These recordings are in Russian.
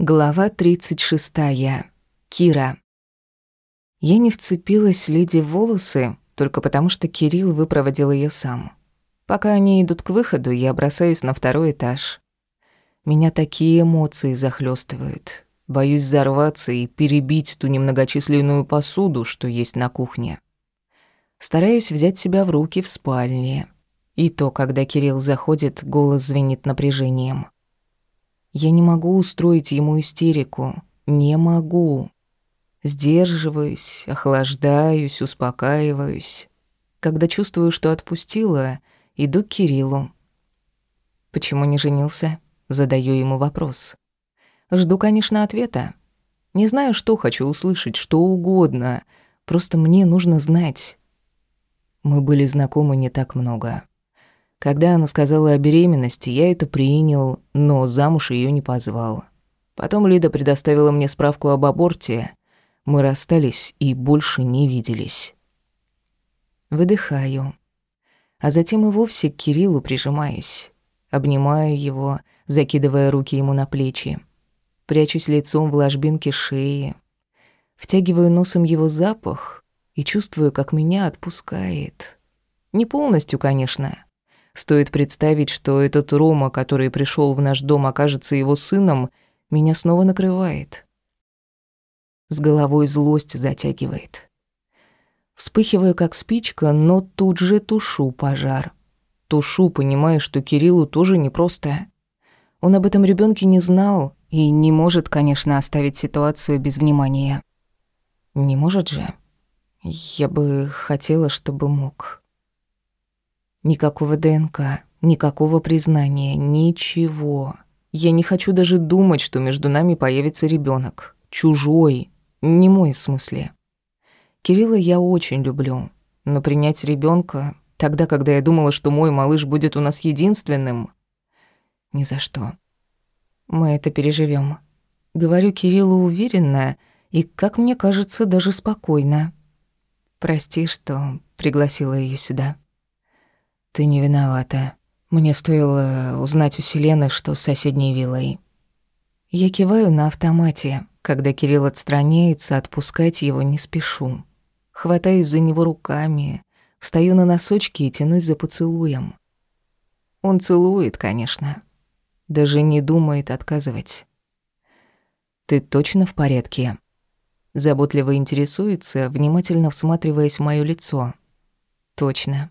Глава 36. Кира. Я не вцепилась леди в волосы только потому, что Кирилл выпроводил ее сам. Пока они идут к выходу, я бросаюсь на второй этаж. Меня такие эмоции захлестывают. Боюсь взорваться и перебить ту немногочисленную посуду, что есть на кухне. Стараюсь взять себя в руки в спальне. И то, когда Кирилл заходит, голос звенит напряжением. Я не могу устроить ему истерику. Не могу. Сдерживаюсь, охлаждаюсь, успокаиваюсь. Когда чувствую, что отпустила, иду к Кириллу. Почему не женился? Задаю ему вопрос. Жду, конечно, ответа. Не знаю, что хочу услышать, что угодно. Просто мне нужно знать. Мы были знакомы не так много. Когда она сказала о беременности, я это принял, но замуж ее не позвал. Потом Лида предоставила мне справку об аборте. Мы расстались и больше не виделись. Выдыхаю. А затем и вовсе к Кириллу прижимаюсь. Обнимаю его, закидывая руки ему на плечи. Прячусь лицом в ложбинке шеи. Втягиваю носом его запах и чувствую, как меня отпускает. Не полностью, конечно. Стоит представить, что этот Рома, который пришел в наш дом, окажется его сыном, меня снова накрывает. С головой злость затягивает. Вспыхиваю, как спичка, но тут же тушу пожар. Тушу, понимая, что Кириллу тоже непросто. Он об этом ребенке не знал и не может, конечно, оставить ситуацию без внимания. Не может же? Я бы хотела, чтобы мог. Никакого ДНК, никакого признания, ничего. Я не хочу даже думать, что между нами появится ребенок, Чужой. Не мой в смысле. Кирилла я очень люблю. Но принять ребенка тогда, когда я думала, что мой малыш будет у нас единственным... Ни за что. Мы это переживем. Говорю Кириллу уверенно и, как мне кажется, даже спокойно. Прости, что пригласила ее сюда. «Ты не виновата. Мне стоило узнать у Селены, что с соседней виллой». Я киваю на автомате. Когда Кирилл отстраняется, отпускать его не спешу. Хватаюсь за него руками, встаю на носочки и тянусь за поцелуем. Он целует, конечно. Даже не думает отказывать. «Ты точно в порядке?» Заботливо интересуется, внимательно всматриваясь в моё лицо. «Точно».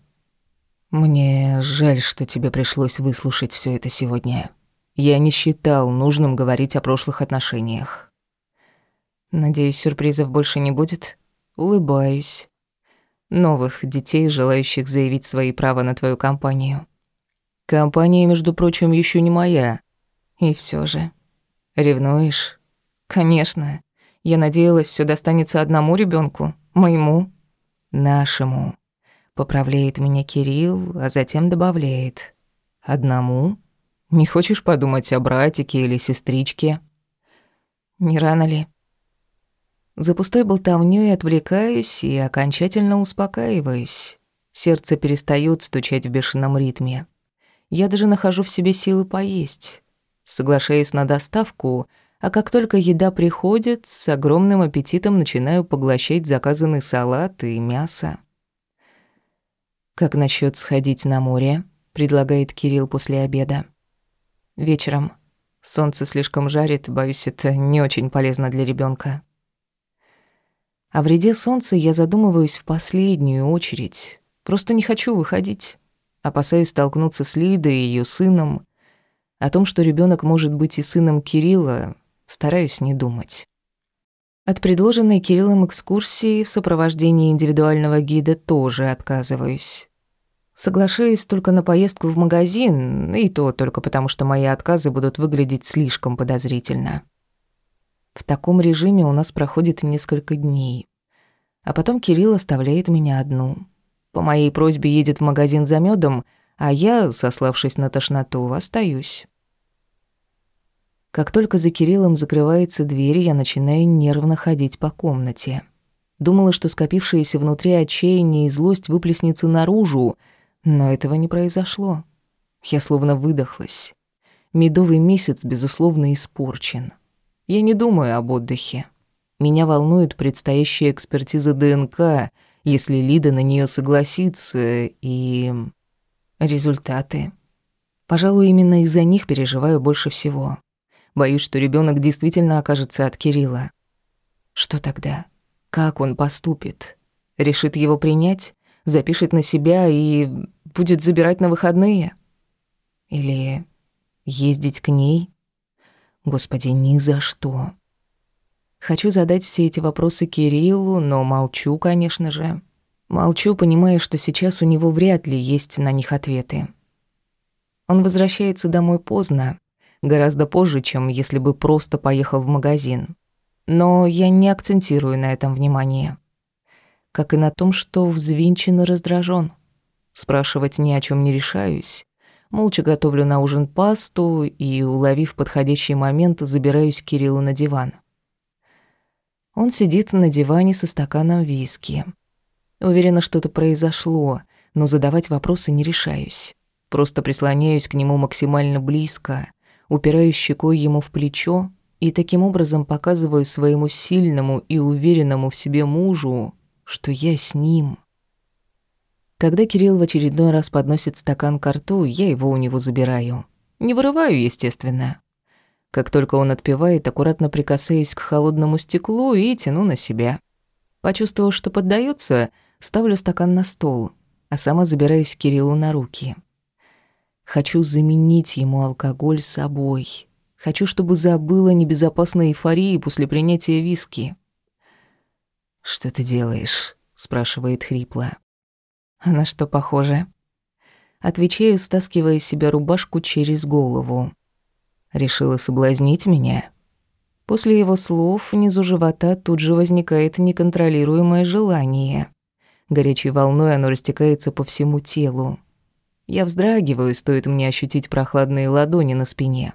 «Мне жаль, что тебе пришлось выслушать все это сегодня. Я не считал нужным говорить о прошлых отношениях». «Надеюсь, сюрпризов больше не будет?» Улыбаюсь. Новых детей, желающих заявить свои права на твою компанию. Компания, между прочим, еще не моя. И все же. Ревнуешь? Конечно. Я надеялась, все достанется одному ребенку, моему, нашему. Поправляет меня Кирилл, а затем добавляет. «Одному? Не хочешь подумать о братике или сестричке?» «Не рано ли?» За пустой болтовнёй отвлекаюсь и окончательно успокаиваюсь. Сердце перестаёт стучать в бешеном ритме. Я даже нахожу в себе силы поесть. Соглашаюсь на доставку, а как только еда приходит, с огромным аппетитом начинаю поглощать заказанный салат и мясо. «Как насчет сходить на море?» — предлагает Кирилл после обеда. «Вечером. Солнце слишком жарит, боюсь, это не очень полезно для ребенка. О вреде солнца я задумываюсь в последнюю очередь. Просто не хочу выходить. Опасаюсь столкнуться с Лидой и ее сыном. О том, что ребенок может быть и сыном Кирилла, стараюсь не думать. От предложенной Кириллом экскурсии в сопровождении индивидуального гида тоже отказываюсь. Соглашаюсь только на поездку в магазин, и то только потому, что мои отказы будут выглядеть слишком подозрительно. В таком режиме у нас проходит несколько дней. А потом Кирилл оставляет меня одну. По моей просьбе едет в магазин за медом, а я, сославшись на тошноту, остаюсь. Как только за Кириллом закрывается дверь, я начинаю нервно ходить по комнате. Думала, что скопившееся внутри отчаяние и злость выплеснется наружу, но этого не произошло. Я словно выдохлась. Медовый месяц, безусловно, испорчен. Я не думаю об отдыхе. Меня волнует предстоящая экспертиза ДНК, если Лида на нее согласится, и... результаты. Пожалуй, именно из-за них переживаю больше всего. Боюсь, что ребенок действительно окажется от Кирилла. Что тогда? Как он поступит? Решит его принять? Запишет на себя и будет забирать на выходные? Или ездить к ней? Господи, ни за что. Хочу задать все эти вопросы Кириллу, но молчу, конечно же. Молчу, понимая, что сейчас у него вряд ли есть на них ответы. Он возвращается домой поздно, гораздо позже, чем если бы просто поехал в магазин. Но я не акцентирую на этом внимание. Как и на том, что взвинчен и раздражен. Спрашивать ни о чем не решаюсь. Молча готовлю на ужин пасту и, уловив подходящий момент, забираюсь к Кириллу на диван. Он сидит на диване со стаканом виски. Уверена, что-то произошло, но задавать вопросы не решаюсь. Просто прислоняюсь к нему максимально близко, упираюсь щекой ему в плечо и таким образом показываю своему сильному и уверенному в себе мужу, что я с ним. Когда Кирилл в очередной раз подносит стакан к рту, я его у него забираю. Не вырываю, естественно. Как только он отпивает, аккуратно прикасаюсь к холодному стеклу и тяну на себя. Почувствовав, что поддается, ставлю стакан на стол, а сама забираюсь к Кириллу на руки. Хочу заменить ему алкоголь собой. Хочу, чтобы забыла небезопасной эйфории после принятия виски. «Что ты делаешь?» — спрашивает хрипло. «А на что похоже?» Отвечаю, стаскивая себе рубашку через голову. Решила соблазнить меня. После его слов внизу живота тут же возникает неконтролируемое желание. Горячей волной оно растекается по всему телу. Я вздрагиваю, стоит мне ощутить прохладные ладони на спине.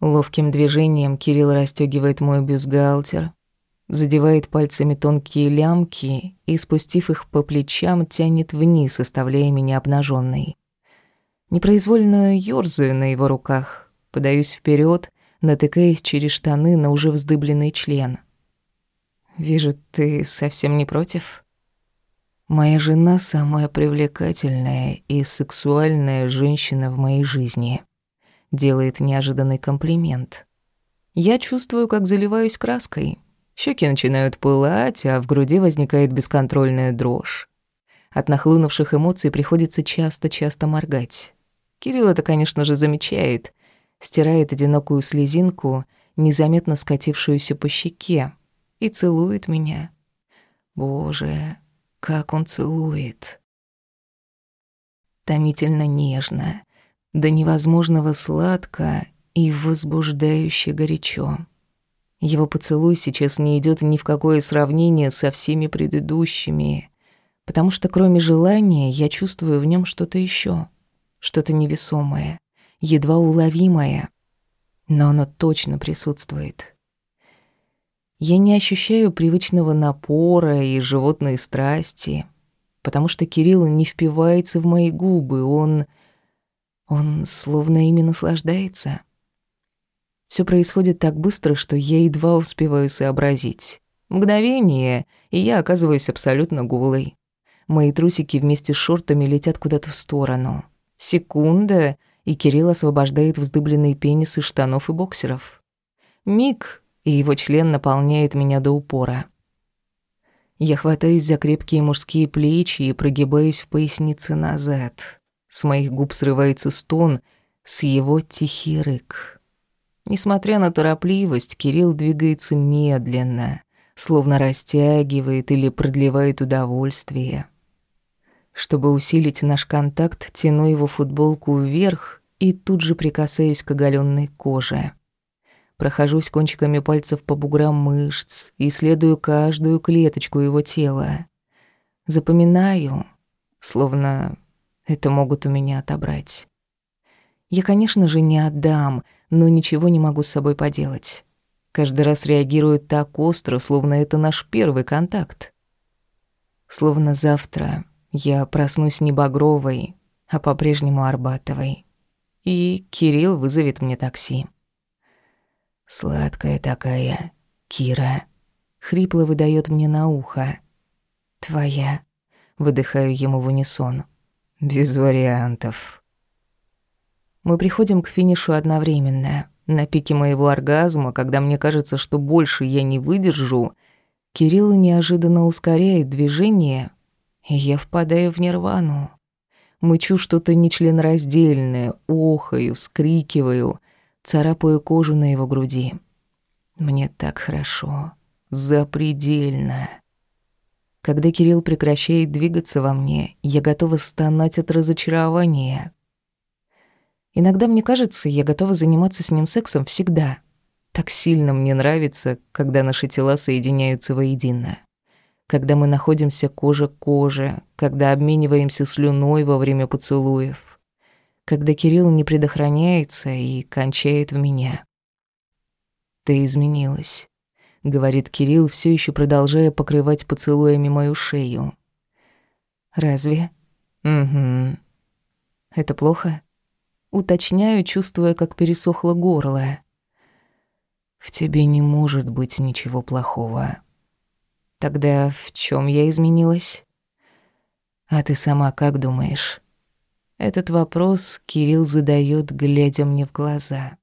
Ловким движением Кирилл расстёгивает мой бюстгальтер, задевает пальцами тонкие лямки и, спустив их по плечам, тянет вниз, оставляя меня обнаженной. Непроизвольно ёрзаю на его руках, Подаюсь вперед, натыкаясь через штаны на уже вздыбленный член. «Вижу, ты совсем не против?» «Моя жена самая привлекательная и сексуальная женщина в моей жизни», делает неожиданный комплимент. Я чувствую, как заливаюсь краской. Щеки начинают пылать, а в груди возникает бесконтрольная дрожь. От нахлынувших эмоций приходится часто-часто моргать. Кирилл это, конечно же, замечает, стирает одинокую слезинку, незаметно скатившуюся по щеке, и целует меня. Боже, как он целует. Томительно нежно, до невозможного сладко и возбуждающе горячо. Его поцелуй сейчас не идет ни в какое сравнение со всеми предыдущими, потому что кроме желания я чувствую в нем что-то еще, что-то невесомое, едва уловимое, но оно точно присутствует. Я не ощущаю привычного напора и животной страсти, потому что Кирилл не впивается в мои губы, он... он словно ими наслаждается. Все происходит так быстро, что я едва успеваю сообразить. Мгновение, и я оказываюсь абсолютно голой. Мои трусики вместе с шортами летят куда-то в сторону. Секунда, и Кирилл освобождает вздыбленные пенис из штанов и боксеров. Миг, и его член наполняет меня до упора. Я хватаюсь за крепкие мужские плечи и прогибаюсь в пояснице назад. С моих губ срывается стон, с его тихий рык. Несмотря на торопливость, Кирилл двигается медленно, словно растягивает или продлевает удовольствие. Чтобы усилить наш контакт, тяну его футболку вверх и тут же прикасаюсь к оголенной коже. Прохожусь кончиками пальцев по буграм мышц, исследую каждую клеточку его тела. Запоминаю, словно это могут у меня отобрать. Я, конечно же, не отдам, но ничего не могу с собой поделать. Каждый раз реагирую так остро, словно это наш первый контакт. Словно завтра я проснусь не Багровой, а по-прежнему Арбатовой. И Кирилл вызовет мне такси. Сладкая такая, Кира. Хрипло выдает мне на ухо. Твоя. Выдыхаю ему в унисон. Без вариантов. Мы приходим к финишу одновременно. На пике моего оргазма, когда мне кажется, что больше я не выдержу, Кирилл неожиданно ускоряет движение, и я впадаю в нирвану. Мычу что-то нечленораздельное, охаю, вскрикиваю, царапаю кожу на его груди. Мне так хорошо, запредельно. Когда Кирилл прекращает двигаться во мне, я готова стонать от разочарования. Иногда мне кажется, я готова заниматься с ним сексом всегда. Так сильно мне нравится, когда наши тела соединяются воедино. Когда мы находимся кожа к коже, когда обмениваемся слюной во время поцелуев. Когда Кирилл не предохраняется и кончает в меня. «Ты изменилась», — говорит Кирилл, все еще продолжая покрывать поцелуями мою шею. «Разве?» «Угу». «Это плохо?» Уточняю, чувствуя, как пересохло горло. «В тебе не может быть ничего плохого». «Тогда в чем я изменилась?» «А ты сама как думаешь?» Этот вопрос Кирилл задает, глядя мне в глаза.